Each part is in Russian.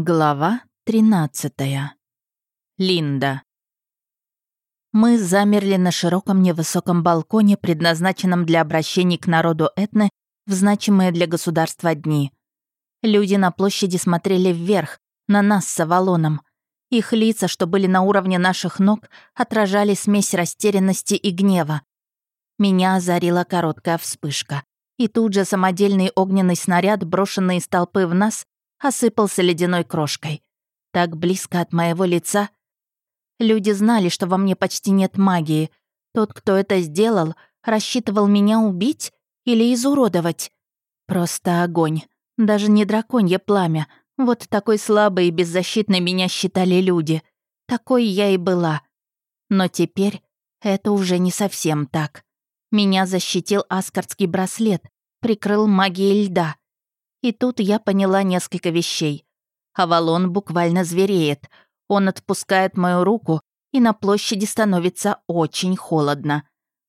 Глава 13. Линда. Мы замерли на широком невысоком балконе, предназначенном для обращений к народу Этны в значимые для государства дни. Люди на площади смотрели вверх, на нас с Авалоном. Их лица, что были на уровне наших ног, отражали смесь растерянности и гнева. Меня озарила короткая вспышка. И тут же самодельный огненный снаряд, брошенный из толпы в нас, осыпался ледяной крошкой. Так близко от моего лица. Люди знали, что во мне почти нет магии. Тот, кто это сделал, рассчитывал меня убить или изуродовать. Просто огонь. Даже не драконье пламя. Вот такой слабой и беззащитной меня считали люди. Такой я и была. Но теперь это уже не совсем так. Меня защитил аскардский браслет, прикрыл магией льда. И тут я поняла несколько вещей. Авалон буквально звереет. Он отпускает мою руку, и на площади становится очень холодно.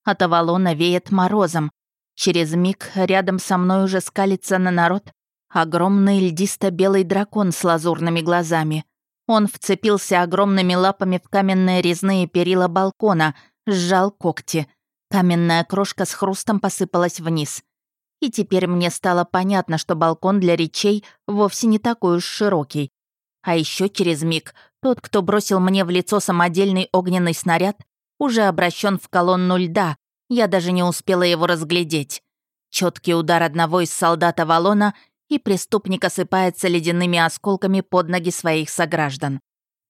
От Авалона веет морозом. Через миг рядом со мной уже скалится на народ огромный льдисто-белый дракон с лазурными глазами. Он вцепился огромными лапами в каменные резные перила балкона, сжал когти. Каменная крошка с хрустом посыпалась вниз. И теперь мне стало понятно, что балкон для речей вовсе не такой уж широкий. А еще через миг тот, кто бросил мне в лицо самодельный огненный снаряд, уже обращен в колонну льда. Я даже не успела его разглядеть. Четкий удар одного из солдат Авалона, и преступник осыпается ледяными осколками под ноги своих сограждан.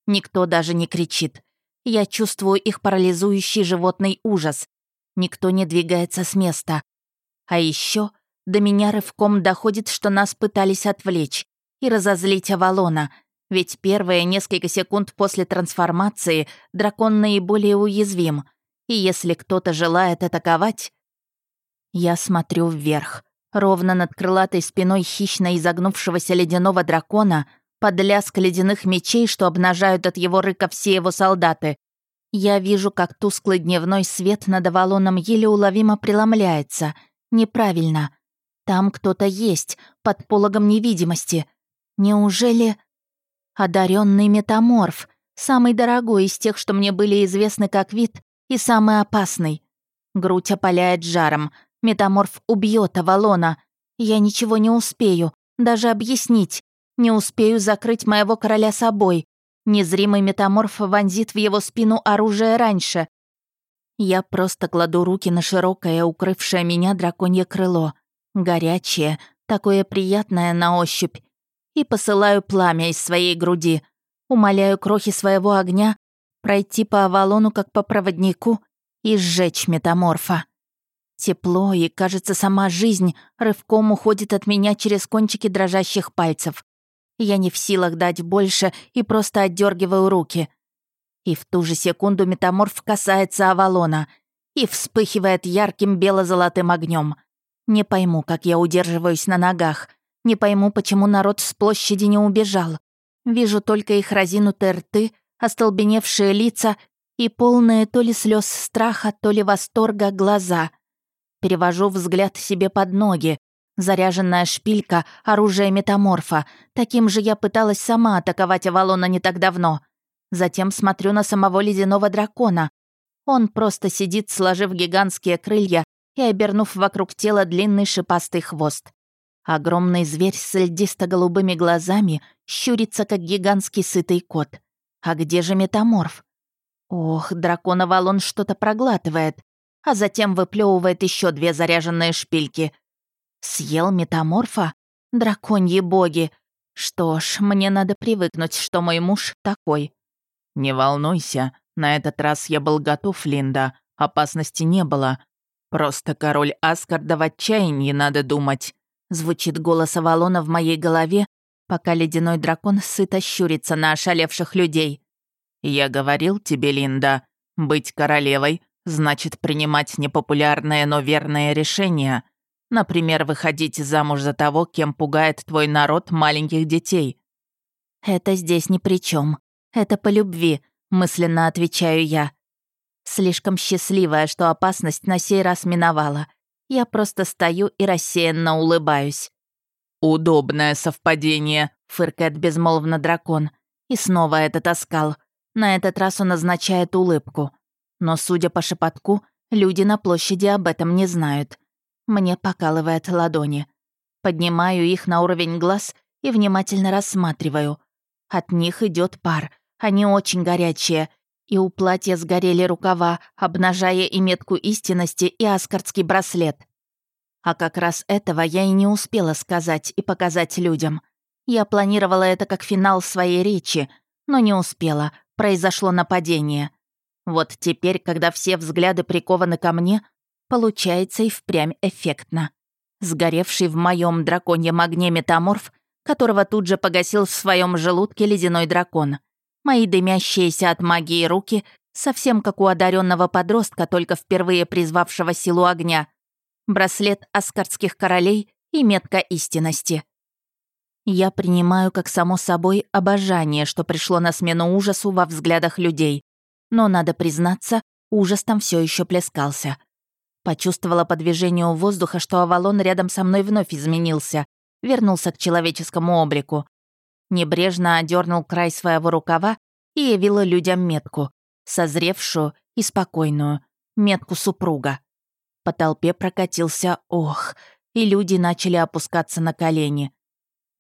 Никто даже не кричит. Я чувствую их парализующий животный ужас. Никто не двигается с места. А еще до меня рывком доходит, что нас пытались отвлечь и разозлить Авалона, ведь первые несколько секунд после трансформации дракон наиболее уязвим, и если кто-то желает атаковать... Я смотрю вверх. Ровно над крылатой спиной хищно изогнувшегося ледяного дракона под лязг ледяных мечей, что обнажают от его рыка все его солдаты. Я вижу, как тусклый дневной свет над Авалоном еле уловимо преломляется. Неправильно. Там кто-то есть, под пологом невидимости. Неужели... Одаренный метаморф, самый дорогой из тех, что мне были известны как вид, и самый опасный. Грудь опаляет жаром. Метаморф убьет Авалона. Я ничего не успею, даже объяснить. Не успею закрыть моего короля собой. Незримый метаморф вонзит в его спину оружие раньше. Я просто кладу руки на широкое, укрывшее меня драконье крыло горячее, такое приятное на ощупь, и посылаю пламя из своей груди, умоляю крохи своего огня пройти по Авалону как по проводнику и сжечь метаморфа. Тепло и, кажется, сама жизнь рывком уходит от меня через кончики дрожащих пальцев. Я не в силах дать больше и просто отдергиваю руки. И в ту же секунду метаморф касается Авалона и вспыхивает ярким бело-золотым огнем. Не пойму, как я удерживаюсь на ногах. Не пойму, почему народ с площади не убежал. Вижу только их разинутые рты, остолбеневшие лица и полные то ли слез страха, то ли восторга глаза. Перевожу взгляд себе под ноги. Заряженная шпилька, оружие метаморфа. Таким же я пыталась сама атаковать Авалона не так давно. Затем смотрю на самого ледяного дракона. Он просто сидит, сложив гигантские крылья и обернув вокруг тела длинный шипастый хвост. Огромный зверь с льдисто-голубыми глазами щурится, как гигантский сытый кот. А где же метаморф? Ох, дракон Авалон что-то проглатывает, а затем выплевывает еще две заряженные шпильки. Съел метаморфа? Драконьи боги! Что ж, мне надо привыкнуть, что мой муж такой. «Не волнуйся, на этот раз я был готов, Линда. Опасности не было. «Просто король Аскарда в отчаянии, надо думать», — звучит голос Авалона в моей голове, пока ледяной дракон сыто щурится на ошалевших людей. «Я говорил тебе, Линда, быть королевой значит принимать непопулярные, но верные решения. Например, выходить замуж за того, кем пугает твой народ маленьких детей». «Это здесь ни при чем. Это по любви», — мысленно отвечаю я. Слишком счастливая, что опасность на сей раз миновала. Я просто стою и рассеянно улыбаюсь. «Удобное совпадение», — фыркает безмолвно дракон. И снова этот оскал. На этот раз он означает улыбку. Но, судя по шепотку, люди на площади об этом не знают. Мне покалывает ладони. Поднимаю их на уровень глаз и внимательно рассматриваю. От них идет пар. Они очень горячие. И у платья сгорели рукава, обнажая и метку истинности, и аскардский браслет. А как раз этого я и не успела сказать и показать людям. Я планировала это как финал своей речи, но не успела. Произошло нападение. Вот теперь, когда все взгляды прикованы ко мне, получается и впрямь эффектно. Сгоревший в моем драконьем огне метаморф, которого тут же погасил в своем желудке ледяной дракон. Мои дымящиеся от магии руки, совсем как у одаренного подростка, только впервые призвавшего силу огня. Браслет аскардских королей и метка истинности. Я принимаю как само собой обожание, что пришло на смену ужасу во взглядах людей. Но, надо признаться, ужас там все еще плескался. Почувствовала по движению воздуха, что Авалон рядом со мной вновь изменился, вернулся к человеческому облику. Небрежно одернул край своего рукава и явила людям метку, созревшую и спокойную, метку супруга. По толпе прокатился ох, и люди начали опускаться на колени.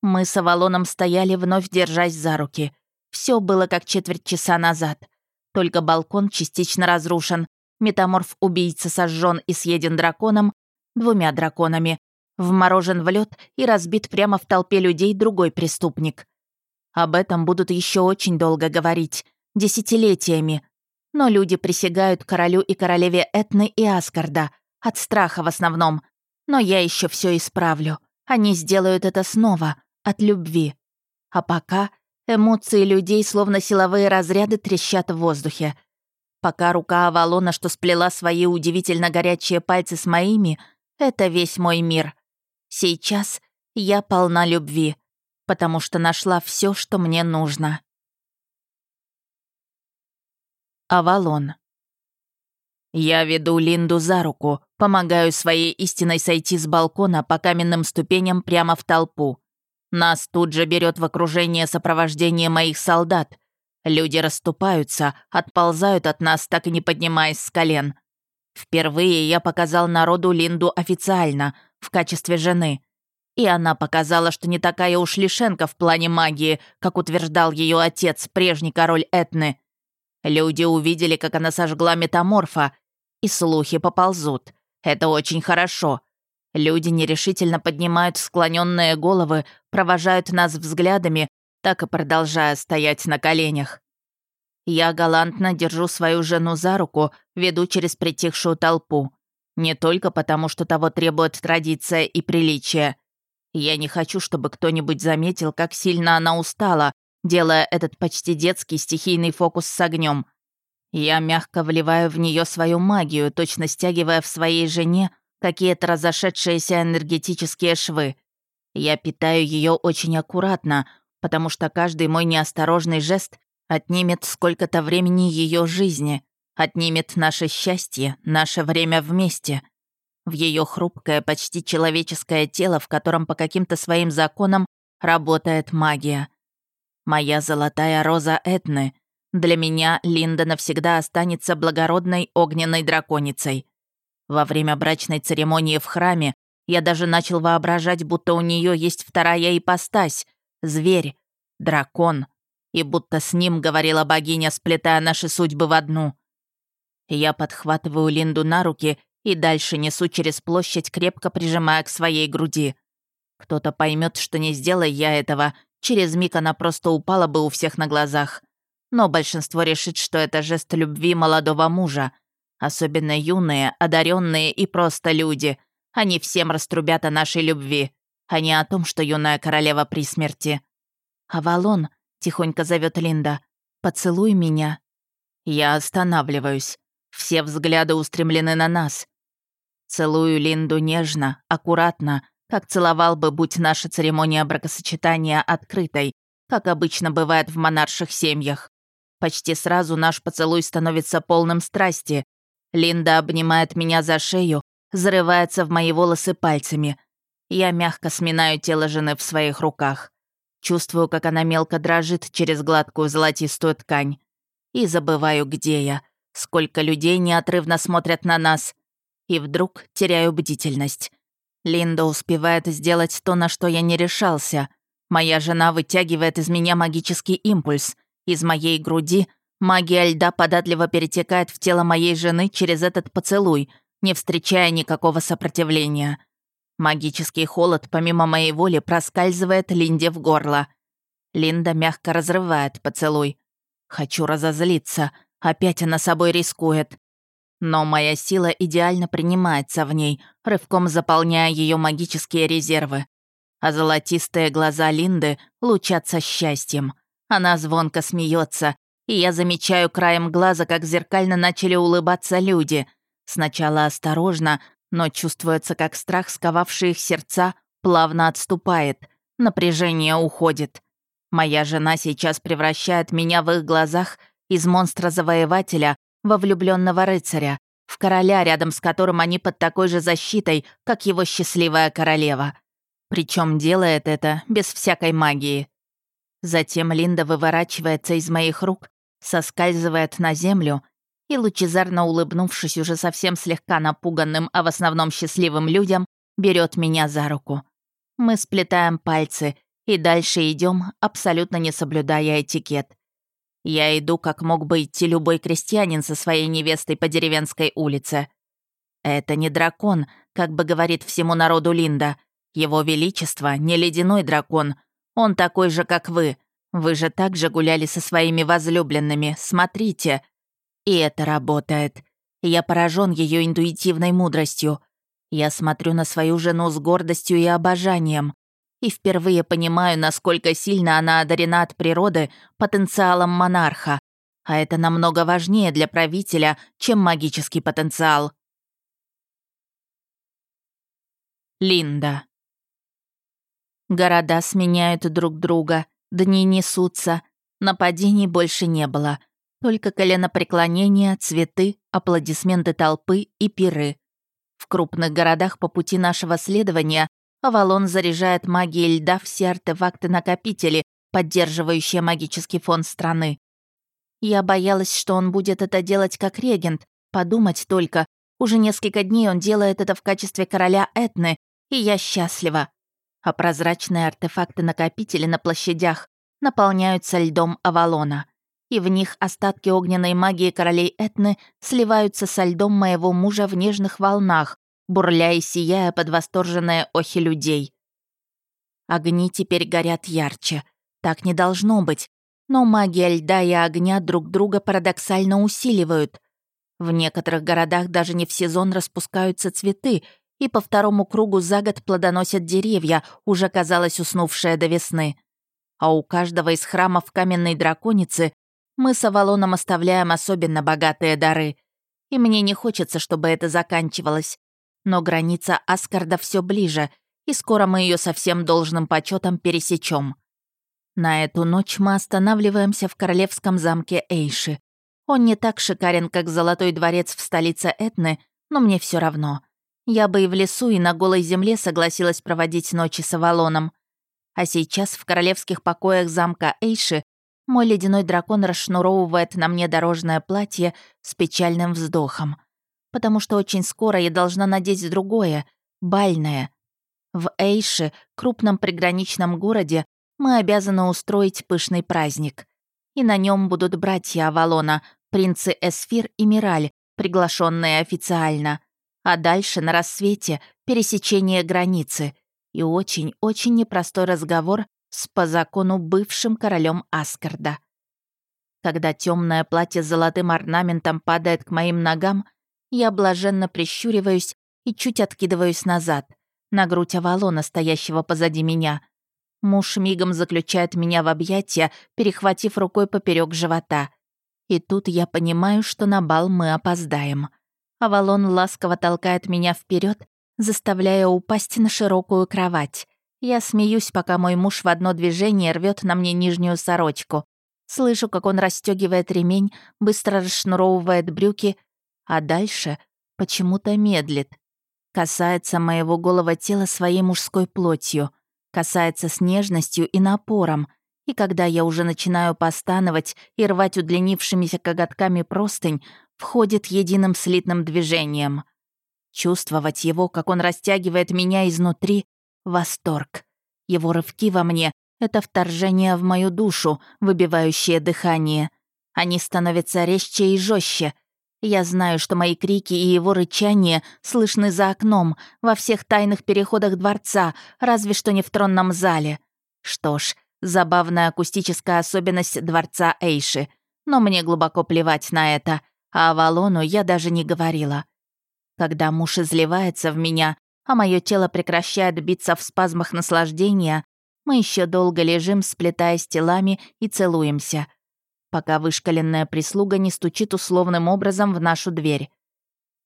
Мы с Авалоном стояли, вновь держась за руки. Все было как четверть часа назад. Только балкон частично разрушен. Метаморф-убийца сожжен и съеден драконом, двумя драконами. Вморожен в лед и разбит прямо в толпе людей другой преступник. Об этом будут еще очень долго говорить. Десятилетиями. Но люди присягают королю и королеве Этны и Аскарда. От страха в основном. Но я еще все исправлю. Они сделают это снова от любви. А пока эмоции людей, словно силовые разряды, трещат в воздухе. Пока рука Авалона, что сплела свои удивительно горячие пальцы с моими, это весь мой мир. Сейчас я полна любви, потому что нашла все, что мне нужно. Авалон. Я веду Линду за руку, помогаю своей истиной сойти с балкона по каменным ступеням прямо в толпу. Нас тут же берет в окружение сопровождение моих солдат. Люди расступаются, отползают от нас, так и не поднимаясь с колен. Впервые я показал народу Линду официально, в качестве жены. И она показала, что не такая уж лишенка в плане магии, как утверждал ее отец, прежний король Этны. Люди увидели, как она сожгла метаморфа, и слухи поползут. Это очень хорошо. Люди нерешительно поднимают склоненные головы, провожают нас взглядами, так и продолжая стоять на коленях. Я галантно держу свою жену за руку, веду через притихшую толпу. Не только потому, что того требует традиция и приличие. Я не хочу, чтобы кто-нибудь заметил, как сильно она устала, делая этот почти детский стихийный фокус с огнем. Я мягко вливаю в нее свою магию, точно стягивая в своей жене какие-то разошедшиеся энергетические швы. Я питаю ее очень аккуратно, потому что каждый мой неосторожный жест отнимет сколько-то времени ее жизни, отнимет наше счастье, наше время вместе. В ее хрупкое, почти человеческое тело, в котором по каким-то своим законам работает магия. Моя золотая роза Этны. Для меня Линда навсегда останется благородной огненной драконицей. Во время брачной церемонии в храме я даже начал воображать, будто у нее есть вторая ипостась — зверь, дракон, и будто с ним говорила богиня, сплетая наши судьбы в одну. Я подхватываю Линду на руки и дальше несу через площадь, крепко прижимая к своей груди. Кто-то поймет, что не сделай я этого, через миг она просто упала бы у всех на глазах. Но большинство решит, что это жест любви молодого мужа — Особенно юные, одаренные и просто люди. Они всем раструбят о нашей любви, а не о том, что юная королева при смерти. «Авалон», — тихонько зовет Линда, — «поцелуй меня». Я останавливаюсь. Все взгляды устремлены на нас. Целую Линду нежно, аккуратно, как целовал бы, будь наша церемония бракосочетания открытой, как обычно бывает в монарших семьях. Почти сразу наш поцелуй становится полным страсти, Линда обнимает меня за шею, зарывается в мои волосы пальцами. Я мягко сминаю тело жены в своих руках. Чувствую, как она мелко дрожит через гладкую золотистую ткань. И забываю, где я. Сколько людей неотрывно смотрят на нас. И вдруг теряю бдительность. Линда успевает сделать то, на что я не решался. Моя жена вытягивает из меня магический импульс. Из моей груди магия льда податливо перетекает в тело моей жены через этот поцелуй, не встречая никакого сопротивления. Магический холод, помимо моей воли, проскальзывает Линде в горло. Линда мягко разрывает поцелуй. Хочу разозлиться. Опять она собой рискует. Но моя сила идеально принимается в ней, рывком заполняя ее магические резервы. А золотистые глаза Линды лучатся счастьем. Она звонко смеется, и я замечаю краем глаза, как зеркально начали улыбаться люди. Сначала осторожно, но чувствуется, как страх, сковавший их сердца, плавно отступает. Напряжение уходит. Моя жена сейчас превращает меня в их глазах из монстра-завоевателя во влюбленного рыцаря, в короля, рядом с которым они под такой же защитой, как его счастливая королева. Причем делает это без всякой магии. Затем Линда выворачивается из моих рук, соскальзывает на землю и, лучезарно улыбнувшись уже совсем слегка напуганным, а в основном счастливым людям, берет меня за руку. Мы сплетаем пальцы и дальше идем, абсолютно не соблюдая этикет. Я иду, как мог бы идти любой крестьянин со своей невестой по деревенской улице. Это не дракон, как бы говорит всему народу Линда. Его Величество не ледяной дракон. Он такой же, как вы. Вы же также гуляли со своими возлюбленными. Смотрите. И это работает. Я поражен ее интуитивной мудростью. Я смотрю на свою жену с гордостью и обожанием. И впервые понимаю, насколько сильно она одарена от природы потенциалом монарха. А это намного важнее для правителя, чем магический потенциал. Линда. Города сменяют друг друга, дни несутся. Нападений больше не было. Только коленопреклонения, цветы, аплодисменты толпы и пиры. В крупных городах по пути нашего следования Авалон заряжает магией льда все артефакты-накопители, поддерживающие магический фон страны. Я боялась, что он будет это делать как регент. Подумать только, уже несколько дней он делает это в качестве короля Этны, и я счастлива. А прозрачные артефакты-накопители на площадях наполняются льдом Авалона и в них остатки огненной магии королей Этны сливаются со льдом моего мужа в нежных волнах, бурля и сияя под восторженные охи людей. Огни теперь горят ярче. Так не должно быть. Но магия льда и огня друг друга парадоксально усиливают. В некоторых городах даже не в сезон распускаются цветы, и по второму кругу за год плодоносят деревья, уже казалось уснувшие до весны. А у каждого из храмов каменной драконицы мы с Авалоном оставляем особенно богатые дары. И мне не хочется, чтобы это заканчивалось. Но граница Аскарда все ближе, и скоро мы ее со всем должным почетом пересечем. На эту ночь мы останавливаемся в королевском замке Эйши. Он не так шикарен, как Золотой дворец в столице Этны, но мне все равно. Я бы и в лесу, и на голой земле согласилась проводить ночи с Авалоном. А сейчас в королевских покоях замка Эйши мой ледяной дракон расшнуровывает на мне дорожное платье с печальным вздохом. Потому что очень скоро я должна надеть другое, бальное. В Эйше, крупном приграничном городе, мы обязаны устроить пышный праздник. И на нем будут братья Авалона, принцы Эсфир и Мираль, приглашенные официально. А дальше, на рассвете, пересечение границы. И очень-очень непростой разговор с по закону бывшим королем Аскарда. Когда темное платье с золотым орнаментом падает к моим ногам, я блаженно прищуриваюсь и чуть откидываюсь назад, на грудь Авалона, стоящего позади меня. Муж мигом заключает меня в объятия, перехватив рукой поперек живота. И тут я понимаю, что на бал мы опоздаем. Авалон ласково толкает меня вперед, заставляя упасть на широкую кровать. Я смеюсь, пока мой муж в одно движение рвет на мне нижнюю сорочку. Слышу, как он расстегивает ремень, быстро расшнуровывает брюки, а дальше почему-то медлит. Касается моего голого тела своей мужской плотью. Касается с нежностью и напором. И когда я уже начинаю постановать и рвать удлинившимися коготками простынь, входит единым слитным движением. Чувствовать его, как он растягивает меня изнутри — восторг. Его рывки во мне — это вторжение в мою душу, выбивающее дыхание. Они становятся резче и жестче. Я знаю, что мои крики и его рычание слышны за окном, во всех тайных переходах дворца, разве что не в тронном зале. Что ж, забавная акустическая особенность дворца Эйши. Но мне глубоко плевать на это, а Авалону я даже не говорила. Когда муж изливается в меня, а мое тело прекращает биться в спазмах наслаждения, мы еще долго лежим, сплетаясь телами и целуемся — пока вышкаленная прислуга не стучит условным образом в нашу дверь.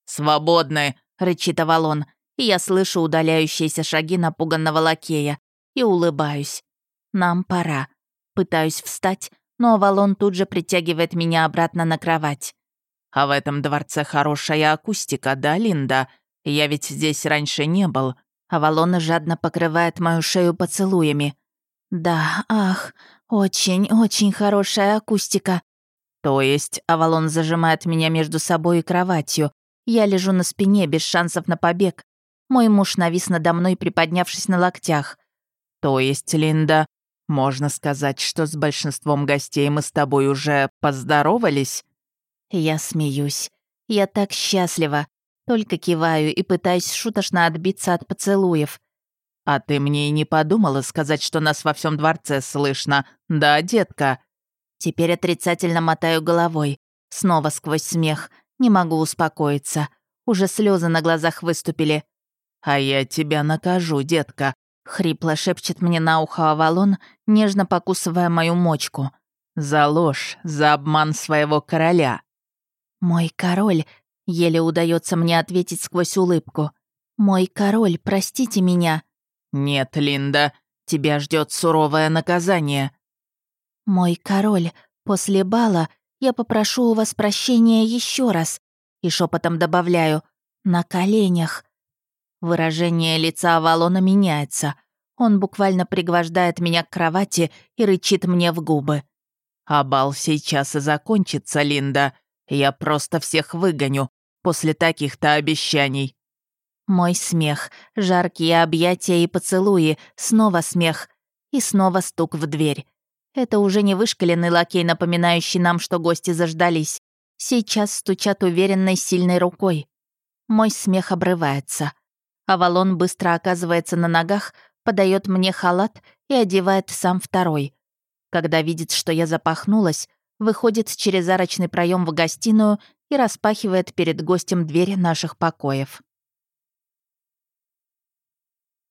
«Свободны!» — рычит Авалон, и я слышу удаляющиеся шаги напуганного лакея и улыбаюсь. «Нам пора». Пытаюсь встать, но Авалон тут же притягивает меня обратно на кровать. «А в этом дворце хорошая акустика, да, Линда? Я ведь здесь раньше не был». Авалон жадно покрывает мою шею поцелуями. «Да, ах, очень-очень хорошая акустика». То есть Авалон зажимает меня между собой и кроватью. Я лежу на спине, без шансов на побег. Мой муж навис надо мной, приподнявшись на локтях. То есть, Линда, можно сказать, что с большинством гостей мы с тобой уже поздоровались? Я смеюсь. Я так счастлива. Только киваю и пытаюсь шуточно отбиться от поцелуев. «А ты мне и не подумала сказать, что нас во всем дворце слышно, да, детка?» Теперь отрицательно мотаю головой. Снова сквозь смех. Не могу успокоиться. Уже слезы на глазах выступили. «А я тебя накажу, детка», — хрипло шепчет мне на ухо Авалон, нежно покусывая мою мочку. «За ложь, за обман своего короля». «Мой король», — еле удается мне ответить сквозь улыбку. «Мой король, простите меня». «Нет, Линда, тебя ждет суровое наказание». «Мой король, после бала я попрошу у вас прощения еще раз», и шепотом добавляю «на коленях». Выражение лица Авалона меняется. Он буквально пригвождает меня к кровати и рычит мне в губы. «А бал сейчас и закончится, Линда. Я просто всех выгоню после таких-то обещаний». Мой смех, жаркие объятия и поцелуи, снова смех и снова стук в дверь. Это уже не вышкаленный лакей, напоминающий нам, что гости заждались. Сейчас стучат уверенной сильной рукой. Мой смех обрывается. Авалон быстро оказывается на ногах, подает мне халат и одевает сам второй. Когда видит, что я запахнулась, выходит через арочный проем в гостиную и распахивает перед гостем дверь наших покоев.